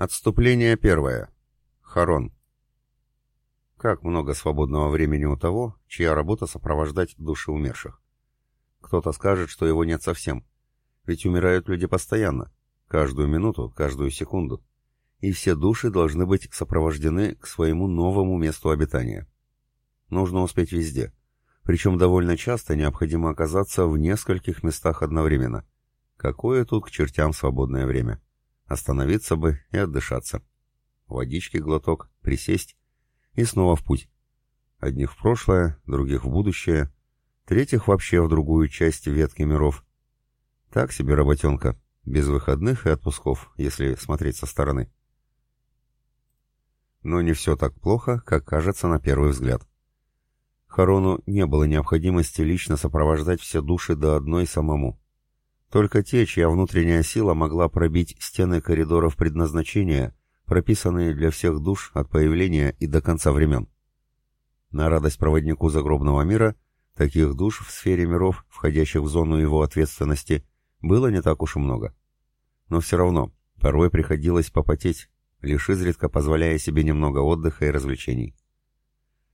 Отступление первое. Харон. Как много свободного времени у того, чья работа сопровождать души умерших. Кто-то скажет, что его нет совсем. Ведь умирают люди постоянно, каждую минуту, каждую секунду. И все души должны быть сопровождены к своему новому месту обитания. Нужно успеть везде. Причем довольно часто необходимо оказаться в нескольких местах одновременно. Какое тут к чертям свободное время? Остановиться бы и отдышаться. Водички глоток, присесть и снова в путь. Одних в прошлое, других в будущее, третьих вообще в другую часть ветки миров. Так себе работенка, без выходных и отпусков, если смотреть со стороны. Но не все так плохо, как кажется на первый взгляд. Харону не было необходимости лично сопровождать все души до одной самому. Только те, чья внутренняя сила могла пробить стены коридоров предназначения, прописанные для всех душ от появления и до конца времен. На радость проводнику загробного мира, таких душ в сфере миров, входящих в зону его ответственности, было не так уж и много. Но все равно, порой приходилось попотеть, лишь изредка позволяя себе немного отдыха и развлечений.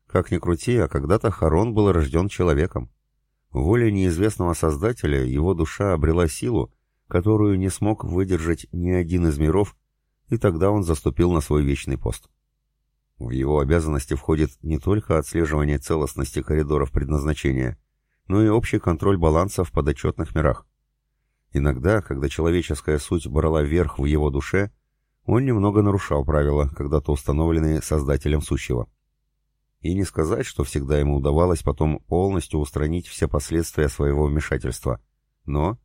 Как ни крути, а когда-то Харон был рожден человеком. Воля неизвестного Создателя его душа обрела силу, которую не смог выдержать ни один из миров, и тогда он заступил на свой вечный пост. В его обязанности входит не только отслеживание целостности коридоров предназначения, но и общий контроль баланса в подотчетных мирах. Иногда, когда человеческая суть брала верх в его душе, он немного нарушал правила, когда-то установленные Создателем Сущего. И не сказать, что всегда ему удавалось потом полностью устранить все последствия своего вмешательства. Но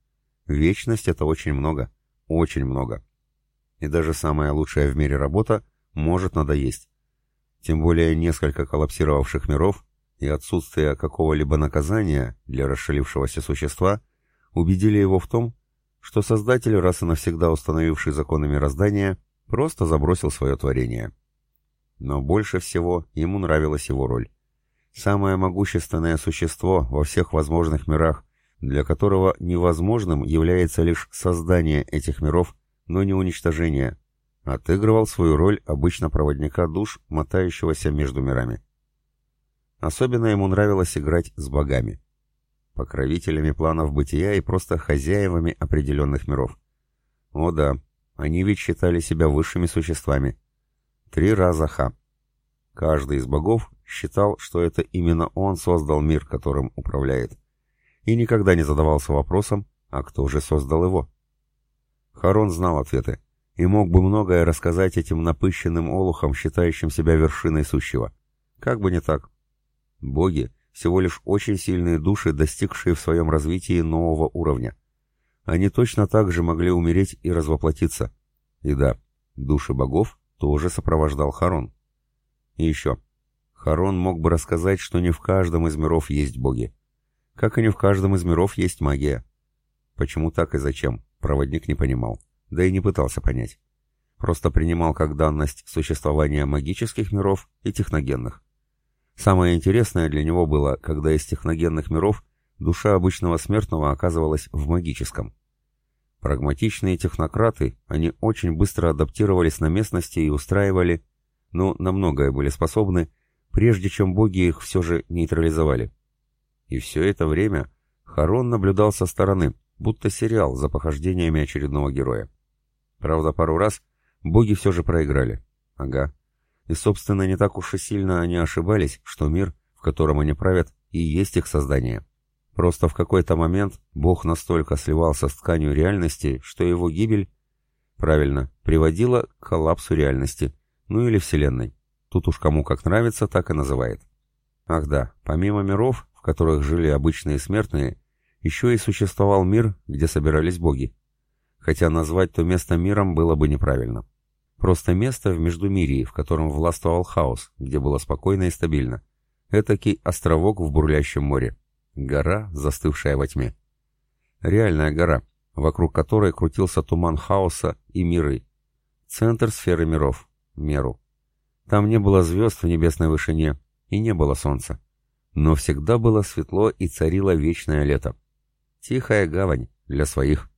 вечность — это очень много, очень много. И даже самая лучшая в мире работа может надоесть. Тем более несколько коллапсировавших миров и отсутствие какого-либо наказания для расшалившегося существа убедили его в том, что Создатель, раз и навсегда установивший законы мироздания, просто забросил свое творение. Но больше всего ему нравилась его роль. Самое могущественное существо во всех возможных мирах, для которого невозможным является лишь создание этих миров, но не уничтожение, отыгрывал свою роль обычно проводника душ, мотающегося между мирами. Особенно ему нравилось играть с богами, покровителями планов бытия и просто хозяевами определенных миров. О да, они ведь считали себя высшими существами, Три раза ха. Каждый из богов считал, что это именно он создал мир, которым управляет, и никогда не задавался вопросом, а кто же создал его. Харон знал ответы и мог бы многое рассказать этим напыщенным олухам, считающим себя вершиной сущего. Как бы не так. Боги — всего лишь очень сильные души, достигшие в своем развитии нового уровня. Они точно так же могли умереть и развоплотиться. И да, души богов тоже сопровождал Харон. И еще. Харон мог бы рассказать, что не в каждом из миров есть боги. Как и не в каждом из миров есть магия. Почему так и зачем, проводник не понимал, да и не пытался понять. Просто принимал как данность существование магических миров и техногенных. Самое интересное для него было, когда из техногенных миров душа обычного смертного оказывалась в магическом. Прагматичные технократы, они очень быстро адаптировались на местности и устраивали, но на многое были способны, прежде чем боги их все же нейтрализовали. И все это время Харон наблюдал со стороны, будто сериал за похождениями очередного героя. Правда, пару раз боги все же проиграли. Ага. И, собственно, не так уж и сильно они ошибались, что мир, в котором они правят, и есть их создание. Просто в какой-то момент Бог настолько сливался с тканью реальности, что его гибель, правильно, приводила к коллапсу реальности, ну или Вселенной. Тут уж кому как нравится, так и называет. Ах да, помимо миров, в которых жили обычные смертные, еще и существовал мир, где собирались боги. Хотя назвать то место миром было бы неправильно. Просто место в Междумирии, в котором властвовал хаос, где было спокойно и стабильно. Этакий островок в бурлящем море. Гора, застывшая во тьме. Реальная гора, вокруг которой крутился туман хаоса и миры. Центр сферы миров. Меру. Там не было звезд в небесной вышине и не было солнца. Но всегда было светло и царило вечное лето. Тихая гавань для своих.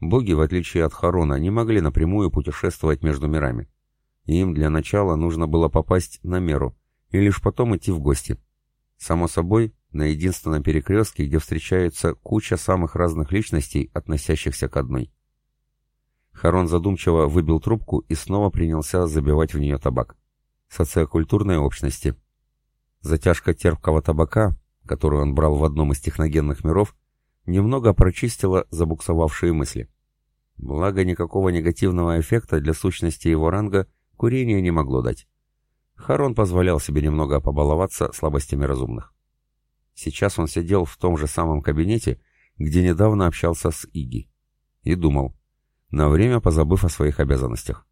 Боги, в отличие от Харона, не могли напрямую путешествовать между мирами. Им для начала нужно было попасть на меру, и лишь потом идти в гости. Само собой, на единственном перекрестке, где встречаются куча самых разных личностей, относящихся к одной. Харон задумчиво выбил трубку и снова принялся забивать в нее табак. Социокультурные общности. Затяжка терпкого табака, которую он брал в одном из техногенных миров, немного прочистила забуксовавшие мысли. Благо, никакого негативного эффекта для сущности его ранга курение не могло дать. Харон позволял себе немного побаловаться слабостями разумных. Сейчас он сидел в том же самом кабинете, где недавно общался с Иги. И думал, на время позабыв о своих обязанностях.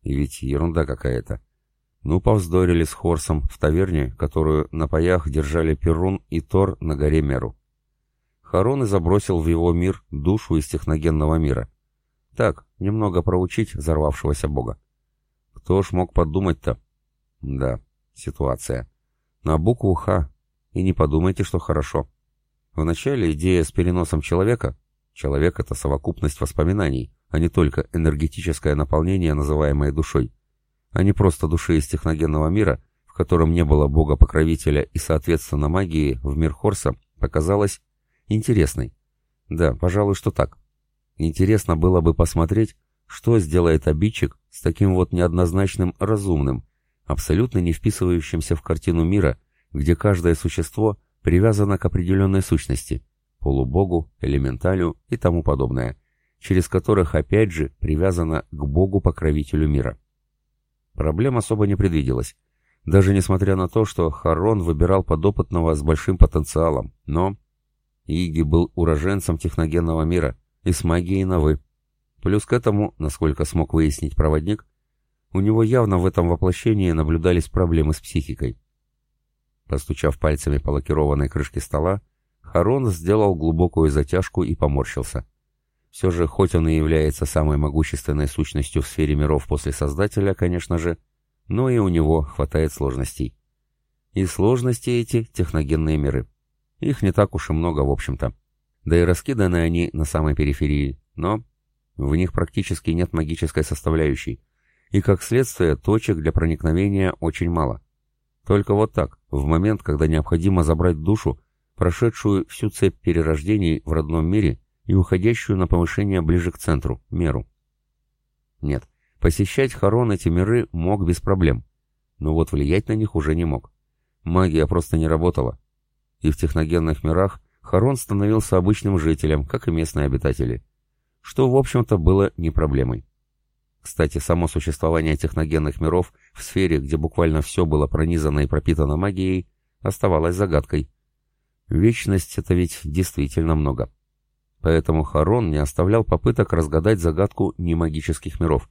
И ведь ерунда какая-то. Ну, повздорили с Хорсом в таверне, которую на паях держали Перун и Тор на горе Меру. Харон и забросил в его мир душу из техногенного мира. Так, немного проучить взорвавшегося бога. Кто ж мог подумать-то? Да, ситуация. На букву «Х». И не подумайте, что хорошо. Вначале идея с переносом человека. Человек — это совокупность воспоминаний, а не только энергетическое наполнение, называемое душой. А не просто души из техногенного мира, в котором не было бога-покровителя и, соответственно, магии, в мир Хорса, показалось Интересный. Да, пожалуй, что так. Интересно было бы посмотреть, что сделает обидчик с таким вот неоднозначным разумным, абсолютно не вписывающимся в картину мира, где каждое существо привязано к определенной сущности, полубогу, элементалю и тому подобное, через которых опять же привязано к богу-покровителю мира. Проблем особо не предвиделось, даже несмотря на то, что Харон выбирал подопытного с большим потенциалом, но Иги был уроженцем техногенного мира и с магией на. Плюс к этому, насколько смог выяснить проводник, у него явно в этом воплощении наблюдались проблемы с психикой. Постучав пальцами по лакированной крышке стола, Харон сделал глубокую затяжку и поморщился. Все же, хоть он и является самой могущественной сущностью в сфере миров после Создателя, конечно же, но и у него хватает сложностей. И сложности эти — техногенные миры. Их не так уж и много, в общем-то. Да и раскиданы они на самой периферии, но в них практически нет магической составляющей. И как следствие, точек для проникновения очень мало. Только вот так, в момент, когда необходимо забрать душу, прошедшую всю цепь перерождений в родном мире и уходящую на повышение ближе к центру, меру. Нет, посещать Харон эти миры мог без проблем, но вот влиять на них уже не мог. Магия просто не работала, и в техногенных мирах Харон становился обычным жителем, как и местные обитатели, что, в общем-то, было не проблемой. Кстати, само существование техногенных миров в сфере, где буквально все было пронизано и пропитано магией, оставалось загадкой. Вечность — это ведь действительно много. Поэтому Харон не оставлял попыток разгадать загадку немагических миров.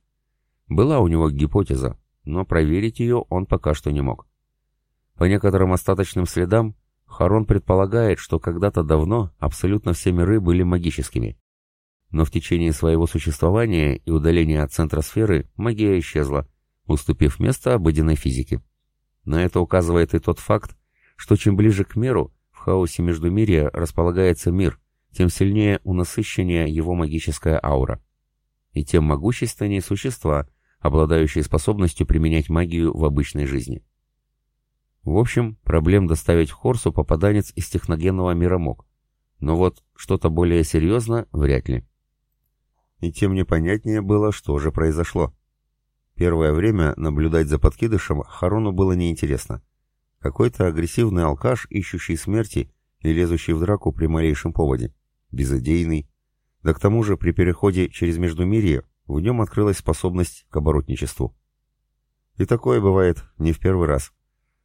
Была у него гипотеза, но проверить ее он пока что не мог. По некоторым остаточным следам, Харон предполагает, что когда-то давно абсолютно все миры были магическими. Но в течение своего существования и удаления от центра сферы магия исчезла, уступив место обыденной физике. На это указывает и тот факт, что чем ближе к миру, в хаосе Междумирия располагается мир, тем сильнее у насыщения его магическая аура. И тем могущественнее существа, обладающие способностью применять магию в обычной жизни. В общем, проблем доставить Хорсу попаданец из техногенного мира мог. Но вот что-то более серьезно вряд ли. И тем непонятнее было, что же произошло. Первое время наблюдать за подкидышем Харону было неинтересно. Какой-то агрессивный алкаш, ищущий смерти и лезущий в драку при малейшем поводе. Безыдейный. Да к тому же при переходе через Междумирье в нем открылась способность к оборотничеству. И такое бывает не в первый раз.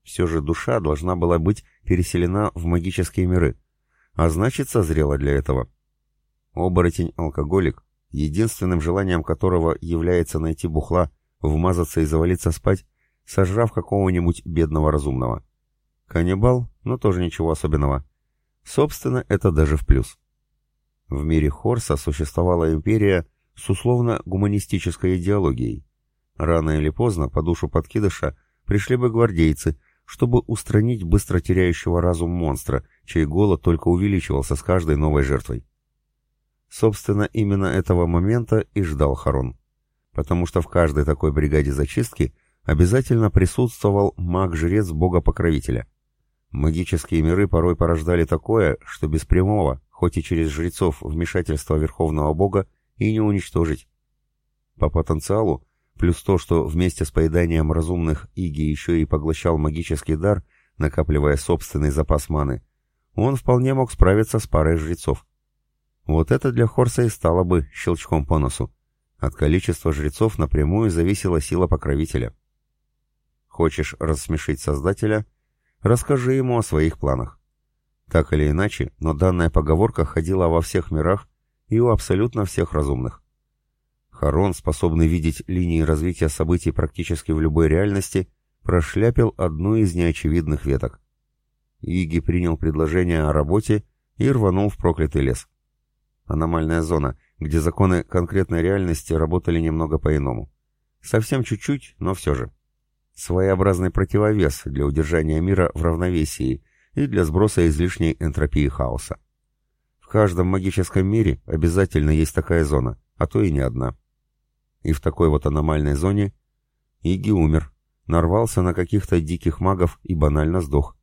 Все же душа должна была быть переселена в магические миры, а значит созрела для этого. Оборотень-алкоголик, единственным желанием которого является найти бухла, вмазаться и завалиться спать, сожрав какого-нибудь бедного разумного. Каннибал, но тоже ничего особенного. Собственно, это даже в плюс. В мире Хорса существовала империя с условно-гуманистической идеологией. Рано или поздно по душу подкидыша пришли бы гвардейцы, чтобы устранить быстро теряющего разум монстра, чей голод только увеличивался с каждой новой жертвой. Собственно, именно этого момента и ждал Харон. Потому что в каждой такой бригаде зачистки обязательно присутствовал маг-жрец бога-покровителя. Магические миры порой порождали такое, что без прямого, хоть и через жрецов, вмешательства Верховного Бога и не уничтожить. По потенциалу, плюс то, что вместе с поеданием разумных Иги еще и поглощал магический дар, накапливая собственный запас маны, он вполне мог справиться с парой жрецов. Вот это для Хорса и стало бы щелчком по носу. От количества жрецов напрямую зависела сила покровителя. Хочешь рассмешить Создателя? Расскажи ему о своих планах. Так или иначе, но данная поговорка ходила во всех мирах и у абсолютно всех разумных. Харон, способный видеть линии развития событий практически в любой реальности, прошляпил одну из неочевидных веток. Иги принял предложение о работе и рванул в проклятый лес. Аномальная зона, где законы конкретной реальности работали немного по-иному. Совсем чуть-чуть, но все же. Своеобразный противовес для удержания мира в равновесии и для сброса излишней энтропии хаоса. В каждом магическом мире обязательно есть такая зона, а то и не одна. И в такой вот аномальной зоне Иги умер, нарвался на каких-то диких магов и банально сдох.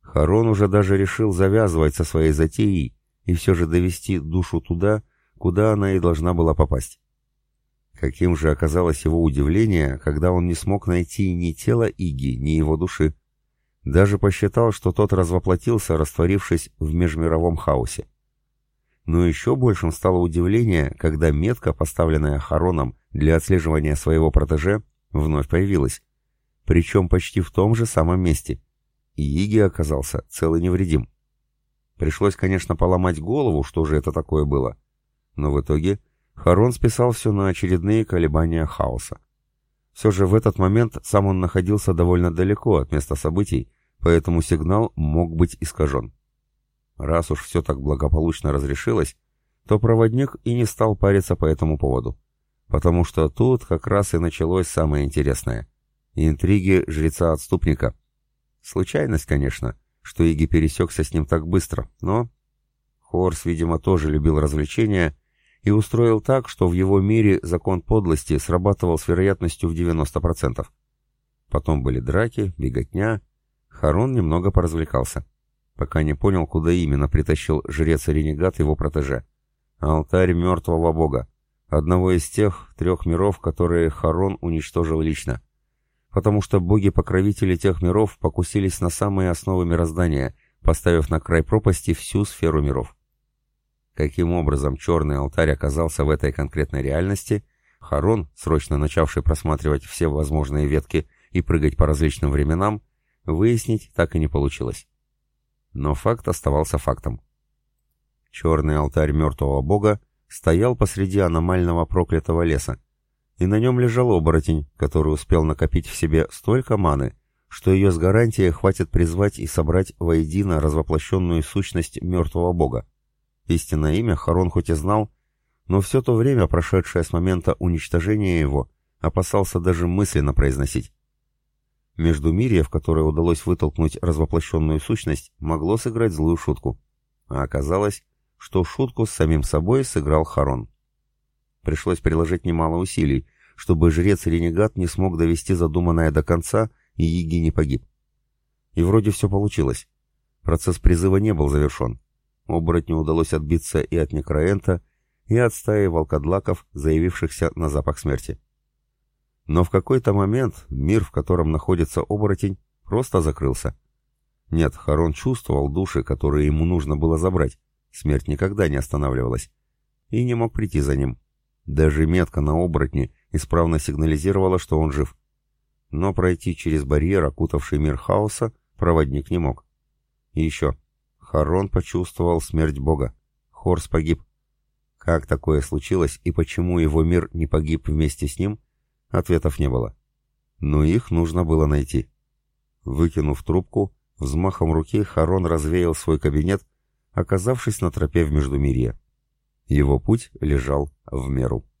Харон уже даже решил завязывать со своей затеей и все же довести душу туда, куда она и должна была попасть. Каким же оказалось его удивление, когда он не смог найти ни тело Иги, ни его души. Даже посчитал, что тот развоплотился, растворившись в межмировом хаосе. Но еще большим стало удивление, когда метка, поставленная Хароном для отслеживания своего протеже, вновь появилась. Причем почти в том же самом месте. И Иги оказался цел и невредим. Пришлось, конечно, поломать голову, что же это такое было. Но в итоге Харон списал все на очередные колебания хаоса. Все же в этот момент сам он находился довольно далеко от места событий, поэтому сигнал мог быть искажен. Раз уж все так благополучно разрешилось, то проводник и не стал париться по этому поводу. Потому что тут как раз и началось самое интересное. Интриги жреца-отступника. Случайность, конечно, что Иги пересекся с ним так быстро, но... Хорс, видимо, тоже любил развлечения и устроил так, что в его мире закон подлости срабатывал с вероятностью в 90%. Потом были драки, беготня. Харон немного поразвлекался пока не понял, куда именно притащил жрец-ренегат его протеже. Алтарь мертвого бога, одного из тех трех миров, которые Харон уничтожил лично. Потому что боги-покровители тех миров покусились на самые основы мироздания, поставив на край пропасти всю сферу миров. Каким образом черный алтарь оказался в этой конкретной реальности, Харон, срочно начавший просматривать все возможные ветки и прыгать по различным временам, выяснить так и не получилось. Но факт оставался фактом. Черный алтарь мертвого бога стоял посреди аномального проклятого леса, и на нем лежал оборотень, который успел накопить в себе столько маны, что ее с гарантией хватит призвать и собрать воедино развоплощенную сущность мертвого бога. Истинное имя Харон хоть и знал, но все то время, прошедшее с момента уничтожения его, опасался даже мысленно произносить. Междумирье, в которое удалось вытолкнуть развоплощенную сущность, могло сыграть злую шутку. А оказалось, что шутку с самим собой сыграл Харон. Пришлось приложить немало усилий, чтобы жрец-ренегат не смог довести задуманное до конца и Иги не погиб. И вроде все получилось. Процесс призыва не был завершен. Оборотню удалось отбиться и от некроэнта, и от стаи волкодлаков, заявившихся на запах смерти. Но в какой-то момент мир, в котором находится оборотень, просто закрылся. Нет, Харон чувствовал души, которые ему нужно было забрать. Смерть никогда не останавливалась. И не мог прийти за ним. Даже метка на оборотне исправно сигнализировала, что он жив. Но пройти через барьер, окутавший мир хаоса, проводник не мог. И еще. Харон почувствовал смерть Бога. Хорс погиб. Как такое случилось и почему его мир не погиб вместе с ним, Ответов не было. Но их нужно было найти. Выкинув трубку, взмахом руки Харон развеял свой кабинет, оказавшись на тропе в Междумирье. Его путь лежал в меру.